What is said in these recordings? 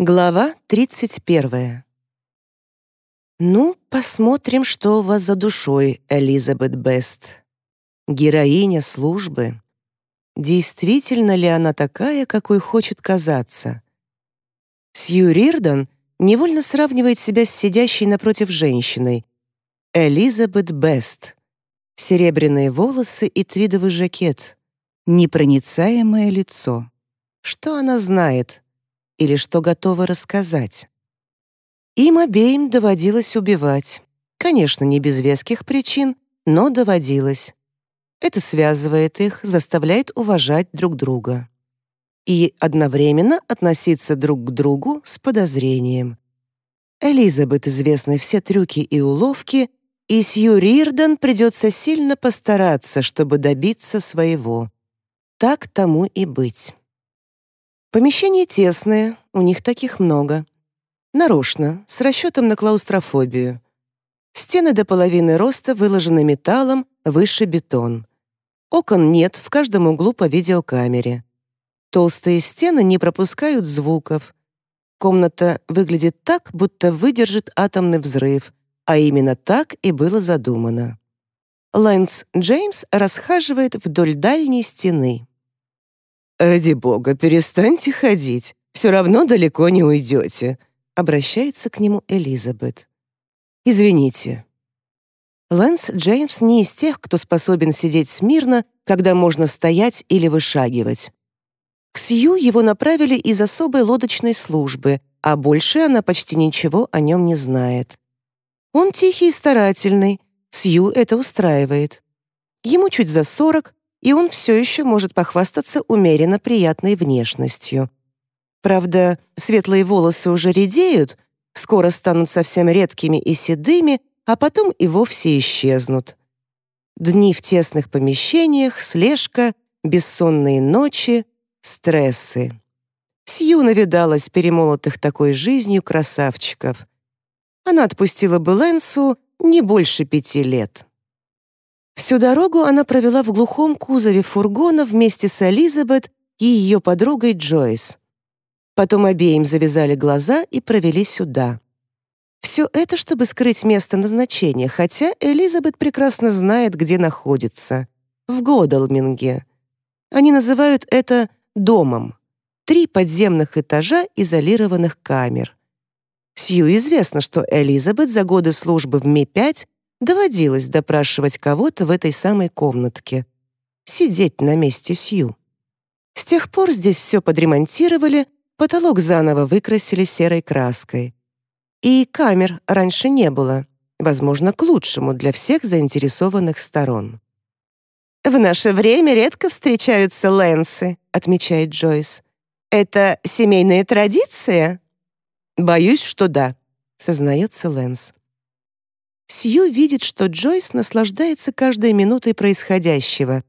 Глава 31. Ну, посмотрим, что у вас за душой, Элизабет Бест. Героиня службы. Действительно ли она такая, какой хочет казаться? Сью Рирдон невольно сравнивает себя с сидящей напротив женщиной. Элизабет Бест. Серебряные волосы и твидовый жакет. Непроницаемое лицо. Что она знает? Или что готова рассказать. Им обеим доводилось убивать. Конечно, не без веских причин, но доводилось. Это связывает их, заставляет уважать друг друга. И одновременно относиться друг к другу с подозрением. Элизабет известны все трюки и уловки, и Сью Рирден придется сильно постараться, чтобы добиться своего. Так тому и быть. Помещение тесное, у них таких много. Нарочно, с расчетом на клаустрофобию. Стены до половины роста выложены металлом, выше бетон. Окон нет, в каждом углу по видеокамере. Толстые стены не пропускают звуков. Комната выглядит так, будто выдержит атомный взрыв, а именно так и было задумано. Лэнс Джеймс расхаживает вдоль дальней стены. «Ради бога, перестаньте ходить, все равно далеко не уйдете», обращается к нему Элизабет. «Извините». Лэнс Джеймс не из тех, кто способен сидеть смирно, когда можно стоять или вышагивать. К Сью его направили из особой лодочной службы, а больше она почти ничего о нем не знает. Он тихий и старательный, Сью это устраивает. Ему чуть за сорок, и он все еще может похвастаться умеренно приятной внешностью. Правда, светлые волосы уже редеют, скоро станут совсем редкими и седыми, а потом и вовсе исчезнут. Дни в тесных помещениях, слежка, бессонные ночи, стрессы. Сью навидалась перемолотых такой жизнью красавчиков. Она отпустила бы Лэнсу не больше пяти лет. Всю дорогу она провела в глухом кузове фургона вместе с Элизабет и ее подругой Джойс. Потом обеим завязали глаза и провели сюда. Все это, чтобы скрыть место назначения, хотя Элизабет прекрасно знает, где находится. В Годалминге. Они называют это «домом». Три подземных этажа изолированных камер. Сью известно, что Элизабет за годы службы в Ми-5 доводилось допрашивать кого-то в этой самой комнатке. Сидеть на месте Сью. С тех пор здесь все подремонтировали, потолок заново выкрасили серой краской. И камер раньше не было, возможно, к лучшему для всех заинтересованных сторон. «В наше время редко встречаются лэнсы», — отмечает Джойс. «Это семейная традиция?» «Боюсь, что да», — сознается Лэнс. Сью видит, что Джойс наслаждается каждой минутой происходящего.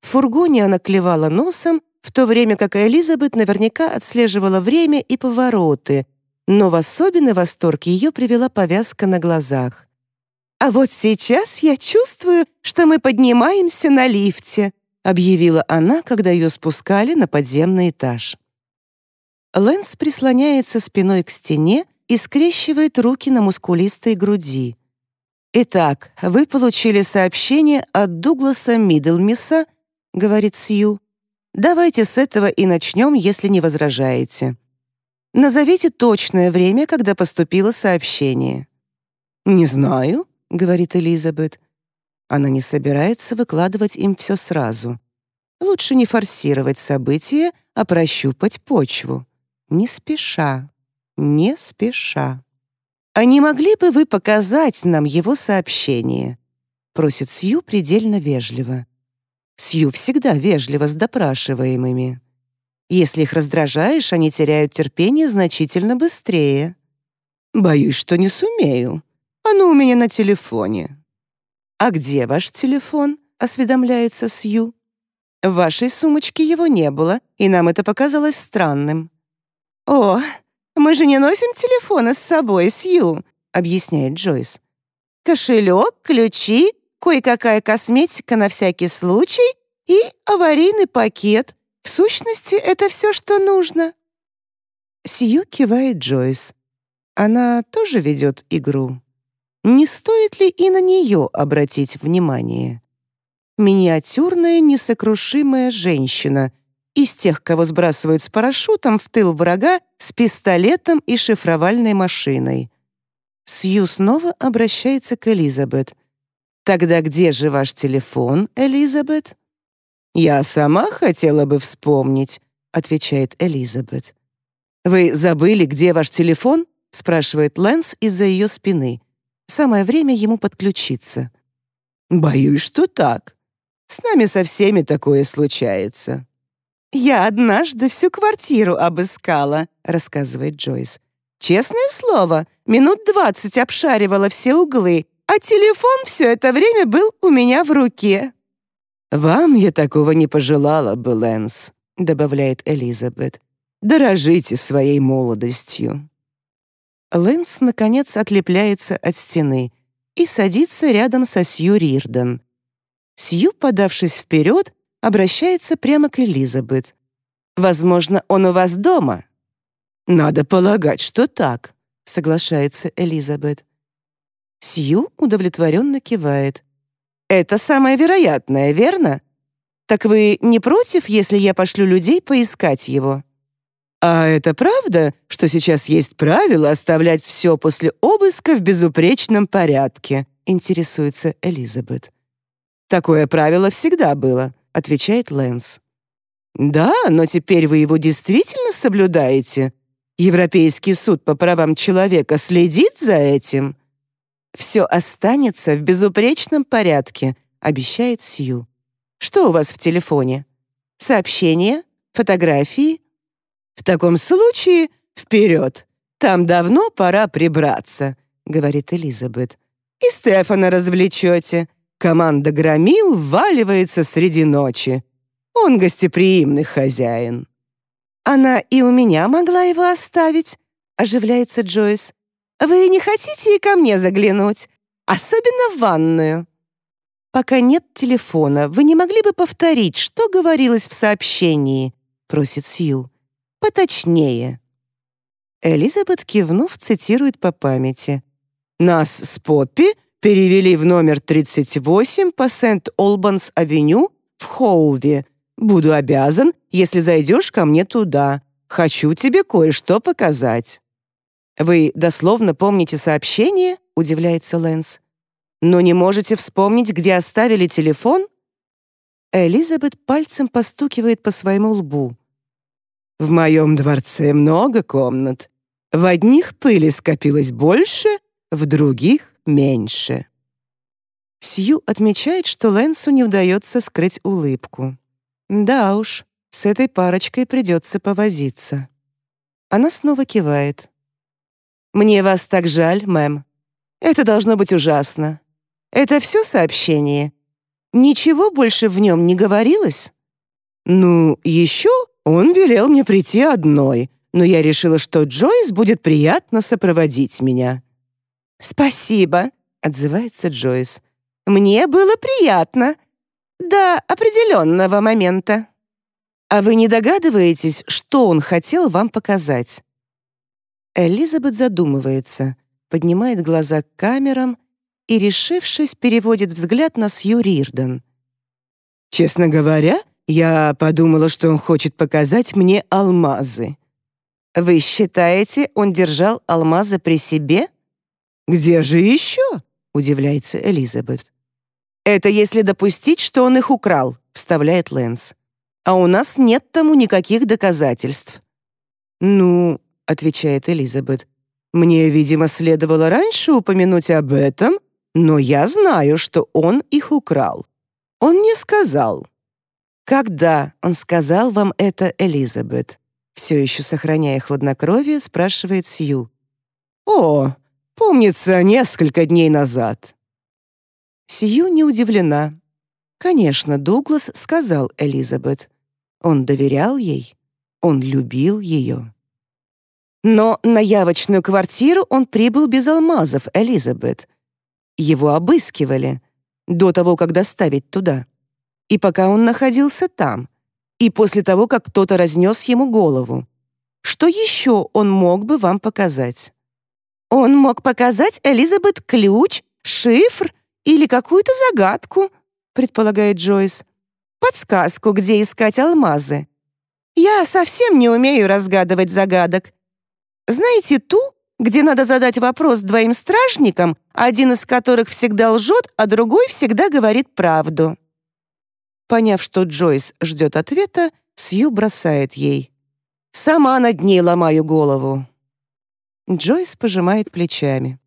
В фургоне она клевала носом, в то время как Элизабет наверняка отслеживала время и повороты, но в особенный восторг ее привела повязка на глазах. «А вот сейчас я чувствую, что мы поднимаемся на лифте», объявила она, когда ее спускали на подземный этаж. Лэнс прислоняется спиной к стене и скрещивает руки на мускулистой груди. «Итак, вы получили сообщение от Дугласа Миддлмиса», — говорит Сью. «Давайте с этого и начнем, если не возражаете. Назовите точное время, когда поступило сообщение». «Не знаю», — говорит Элизабет. Она не собирается выкладывать им все сразу. Лучше не форсировать события, а прощупать почву. Не спеша, не спеша. «А не могли бы вы показать нам его сообщение?» просит Сью предельно вежливо. Сью всегда вежливо с допрашиваемыми. Если их раздражаешь, они теряют терпение значительно быстрее. «Боюсь, что не сумею. Оно у меня на телефоне». «А где ваш телефон?» — осведомляется Сью. «В вашей сумочке его не было, и нам это показалось странным». «О, мы же не носим телефоны с собой, Сью», — объясняет Джойс. «Кошелек, ключи, кое-какая косметика на всякий случай и аварийный пакет. В сущности, это все, что нужно». Сью кивает Джойс. Она тоже ведет игру. Не стоит ли и на нее обратить внимание? Миниатюрная, несокрушимая женщина из тех, кого сбрасывают с парашютом в тыл врага с пистолетом и шифровальной машиной. Сью снова обращается к Элизабет. «Тогда где же ваш телефон, Элизабет?» «Я сама хотела бы вспомнить», — отвечает Элизабет. «Вы забыли, где ваш телефон?» — спрашивает Лэнс из-за ее спины. Самое время ему подключиться. «Боюсь, что так. С нами со всеми такое случается». «Я однажды всю квартиру обыскала», — рассказывает Джойс. «Честное слово, минут двадцать обшаривала все углы, а телефон все это время был у меня в руке». «Вам я такого не пожелала бы, Лэнс», — добавляет Элизабет. «Дорожите своей молодостью». Лэнс, наконец, отлепляется от стены и садится рядом со Сью Рирден. Сью, подавшись вперед, обращается прямо к Элизабет. «Возможно, он у вас дома?» «Надо полагать, что так», — соглашается Элизабет. Сью удовлетворенно кивает. «Это самое вероятное, верно? Так вы не против, если я пошлю людей поискать его?» «А это правда, что сейчас есть правило оставлять все после обыска в безупречном порядке?» — интересуется Элизабет. «Такое правило всегда было», — отвечает Лэнс. «Да, но теперь вы его действительно соблюдаете? Европейский суд по правам человека следит за этим?» «Все останется в безупречном порядке», — обещает Сью. «Что у вас в телефоне? Сообщения? Фотографии? «В таком случае вперед! Там давно пора прибраться», — говорит Элизабет. «И Стефана развлечете. Команда громил вваливается среди ночи. Он гостеприимный хозяин». «Она и у меня могла его оставить», — оживляется Джойс. «Вы не хотите и ко мне заглянуть? Особенно в ванную?» «Пока нет телефона, вы не могли бы повторить, что говорилось в сообщении?» — просит Сью поточнее». Элизабет, кивнув, цитирует по памяти. «Нас с Поппи перевели в номер 38 по Сент-Олбанс-авеню в Хоуве. Буду обязан, если зайдешь ко мне туда. Хочу тебе кое-что показать». «Вы дословно помните сообщение?» — удивляется Лэнс. «Но не можете вспомнить, где оставили телефон?» Элизабет пальцем постукивает по своему лбу. В моем дворце много комнат. В одних пыли скопилось больше, в других — меньше. Сью отмечает, что Лэнсу не удается скрыть улыбку. Да уж, с этой парочкой придется повозиться. Она снова кивает. «Мне вас так жаль, мэм. Это должно быть ужасно. Это все сообщение? Ничего больше в нем не говорилось?» «Ну, еще он велел мне прийти одной, но я решила, что Джойс будет приятно сопроводить меня». «Спасибо», — отзывается Джойс. «Мне было приятно. До определенного момента». «А вы не догадываетесь, что он хотел вам показать?» Элизабет задумывается, поднимает глаза к камерам и, решившись, переводит взгляд на Сью Рирден. «Честно говоря, я подумала, что он хочет показать мне алмазы. Вы считаете, он держал алмазы при себе? Где же еще? Удивляется Элизабет. Это если допустить, что он их украл, вставляет Лэнс. А у нас нет тому никаких доказательств. Ну, отвечает Элизабет, мне, видимо, следовало раньше упомянуть об этом, но я знаю, что он их украл. Он мне сказал. «Когда он сказал вам это, Элизабет?» Все еще сохраняя хладнокровие, спрашивает Сью. «О, помнится, несколько дней назад». Сью не удивлена. Конечно, Дуглас сказал Элизабет. Он доверял ей, он любил ее. Но на явочную квартиру он прибыл без алмазов, Элизабет. Его обыскивали до того, как доставить туда и пока он находился там, и после того, как кто-то разнес ему голову. что еще он мог бы вам показать? Он мог показать Элизабет ключ, шифр или какую-то загадку, предполагает Джойс. Подсказку, где искать алмазы. Я совсем не умею разгадывать загадок. Знаете ту, где надо задать вопрос двоим стражникам, один из которых всегда лжет, а другой всегда говорит правду?» Поняв, что Джойс ждет ответа, Сью бросает ей. «Сама над ней ломаю голову». Джойс пожимает плечами.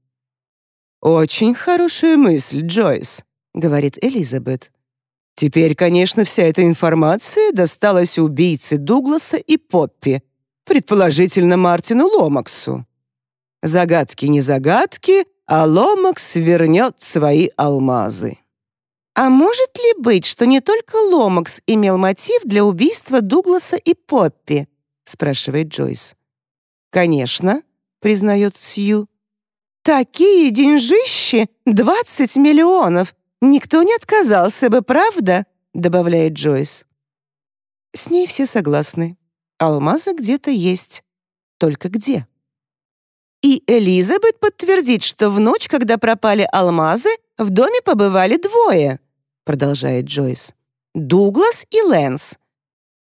«Очень хорошая мысль, Джойс», — говорит Элизабет. «Теперь, конечно, вся эта информация досталась убийце Дугласа и Поппи, предположительно Мартину Ломаксу. Загадки не загадки, а Ломакс вернет свои алмазы. А может ли быть, что не только Ломакс имел мотив для убийства Дугласа и Поппи? спрашивает Джойс. Конечно, признает Сью. Такие деньжищи, 20 миллионов. Никто не отказался бы, правда? добавляет Джойс. С ней все согласны. Алмазы где-то есть. Только где? И Элизабет подтвердит, что в ночь, когда пропали алмазы, в доме побывали двое, продолжает Джойс. Дуглас и Лэнс.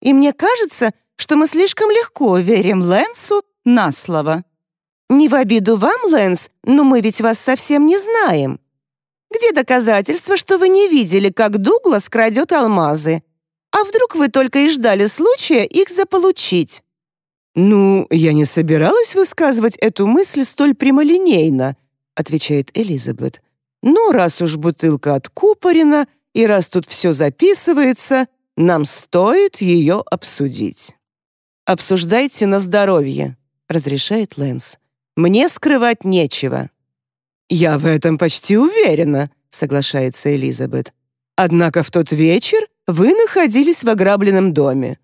И мне кажется, что мы слишком легко верим Лэнсу на слово. Не в обиду вам, Лэнс, но мы ведь вас совсем не знаем. Где доказательства, что вы не видели, как Дуглас крадет алмазы? А вдруг вы только и ждали случая их заполучить? «Ну, я не собиралась высказывать эту мысль столь прямолинейно», отвечает Элизабет. «Но раз уж бутылка откупорена, и раз тут все записывается, нам стоит ее обсудить». «Обсуждайте на здоровье», — разрешает Лэнс. «Мне скрывать нечего». «Я в этом почти уверена», — соглашается Элизабет. «Однако в тот вечер вы находились в ограбленном доме.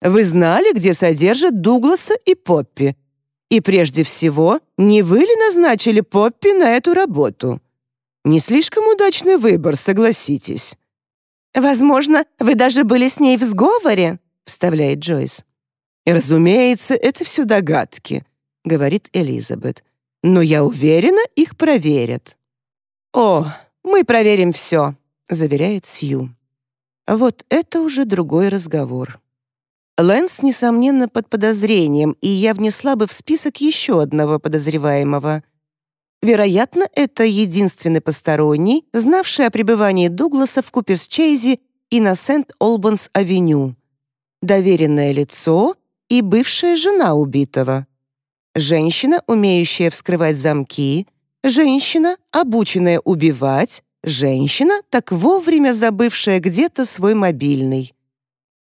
Вы знали, где содержат Дугласа и Поппи. И прежде всего, не вы ли назначили Поппи на эту работу? Не слишком удачный выбор, согласитесь. «Возможно, вы даже были с ней в сговоре», — вставляет Джойс. «Разумеется, это все догадки», — говорит Элизабет. «Но я уверена, их проверят». «О, мы проверим все», — заверяет Сью. Вот это уже другой разговор. Лэнс, несомненно, под подозрением, и я внесла бы в список еще одного подозреваемого. Вероятно, это единственный посторонний, знавший о пребывании Дугласа в Куперс-Чейзе и на Сент-Олбанс-авеню. Доверенное лицо и бывшая жена убитого. Женщина, умеющая вскрывать замки, женщина, обученная убивать, женщина, так вовремя забывшая где-то свой мобильный.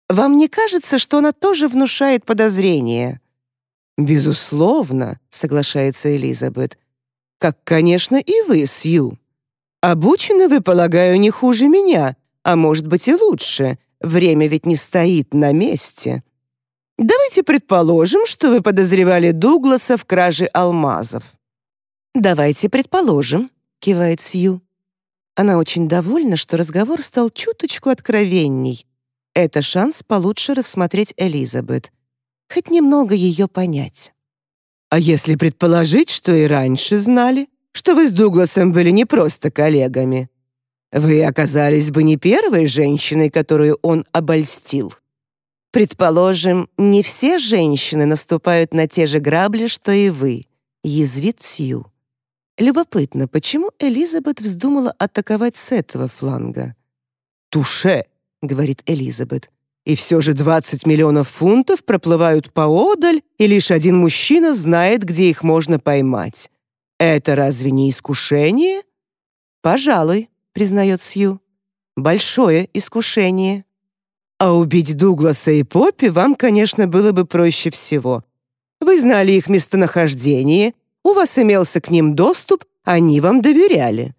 Вам не кажется, что она тоже внушает подозрения?» «Безусловно», — соглашается Элизабет. «Как, конечно, и вы, Сью. Обучены вы, полагаю, не хуже меня, а может быть и лучше. Время ведь не стоит на месте. Давайте предположим, что вы подозревали Дугласа в краже алмазов». «Давайте предположим», — кивает Сью. Она очень довольна, что разговор стал чуточку откровенней, это шанс получше рассмотреть Элизабет, хоть немного ее понять. А если предположить, что и раньше знали, что вы с Дугласом были не просто коллегами, вы оказались бы не первой женщиной, которую он обольстил. Предположим, не все женщины наступают на те же грабли, что и вы, язвит Сью. Любопытно, почему Элизабет вздумала атаковать с этого фланга? «Туше!» — говорит Элизабет. «И все же 20 миллионов фунтов проплывают поодаль, и лишь один мужчина знает, где их можно поймать. Это разве не искушение?» «Пожалуй», — признает Сью. «Большое искушение». «А убить Дугласа и Поппи вам, конечно, было бы проще всего. Вы знали их местонахождение, у вас имелся к ним доступ, они вам доверяли.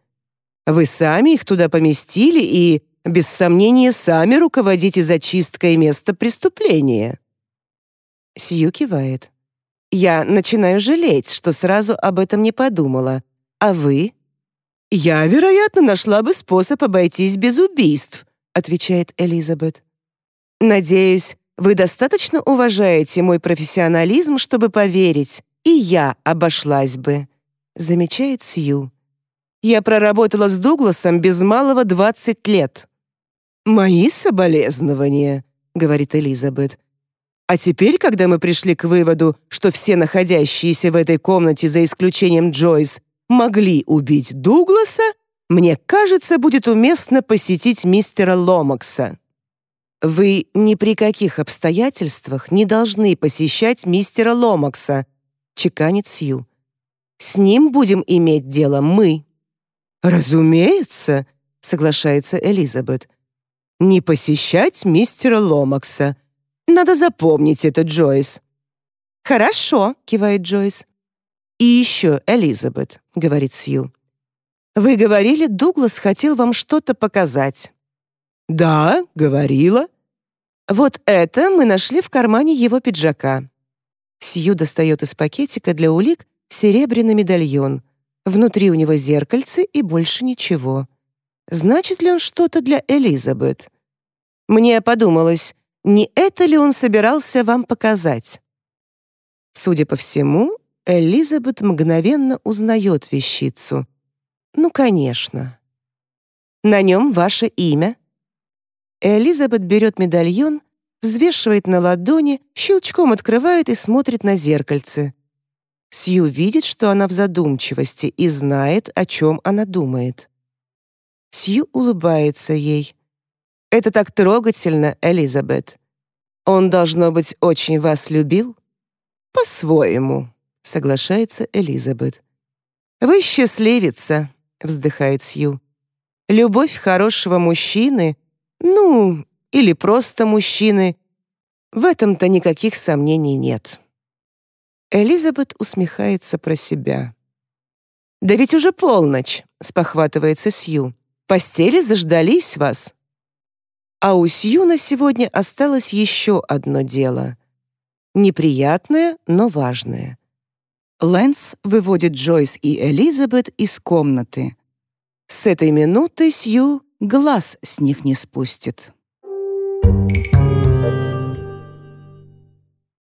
Вы сами их туда поместили и без сомнения, сами руководите зачисткой места преступления». Сью кивает. «Я начинаю жалеть, что сразу об этом не подумала. А вы?» «Я, вероятно, нашла бы способ обойтись без убийств», отвечает Элизабет. «Надеюсь, Вы достаточно уважаете мой профессионализм, чтобы поверить, и я обошлась бы», — замечает Сью. «Я проработала с Дугласом без малого 20 лет». «Мои соболезнования», — говорит Элизабет. «А теперь, когда мы пришли к выводу, что все находящиеся в этой комнате, за исключением Джойс, могли убить Дугласа, мне кажется, будет уместно посетить мистера Ломакса». «Вы ни при каких обстоятельствах не должны посещать мистера Ломакса», — чеканит Сью. «С ним будем иметь дело мы». «Разумеется», — соглашается Элизабет. «Не посещать мистера Ломакса. Надо запомнить это, Джойс». «Хорошо», — кивает Джойс. «И еще, Элизабет», — говорит Сью. «Вы говорили, Дуглас хотел вам что-то показать». «Да, говорила». «Вот это мы нашли в кармане его пиджака». Сью достает из пакетика для улик серебряный медальон. Внутри у него зеркальце и больше ничего. Значит ли он что-то для Элизабет? Мне подумалось, не это ли он собирался вам показать? Судя по всему, Элизабет мгновенно узнает вещицу. Ну, конечно. На нем ваше имя. Элизабет берет медальон взвешивает на ладони, щелчком открывает и смотрит на зеркальце. Сью видит, что она в задумчивости и знает, о чем она думает. Сью улыбается ей. «Это так трогательно, Элизабет. Он, должно быть, очень вас любил?» «По-своему», — соглашается Элизабет. «Вы счастливица», — вздыхает Сью. «Любовь хорошего мужчины, ну, или просто мужчины. В этом-то никаких сомнений нет. Элизабет усмехается про себя. «Да ведь уже полночь», — спохватывается Сью. «Постели заждались вас». А у Сью на сегодня осталось еще одно дело. Неприятное, но важное. Лэнс выводит Джойс и Элизабет из комнаты. С этой минуты Сью глаз с них не спустит. Thank you.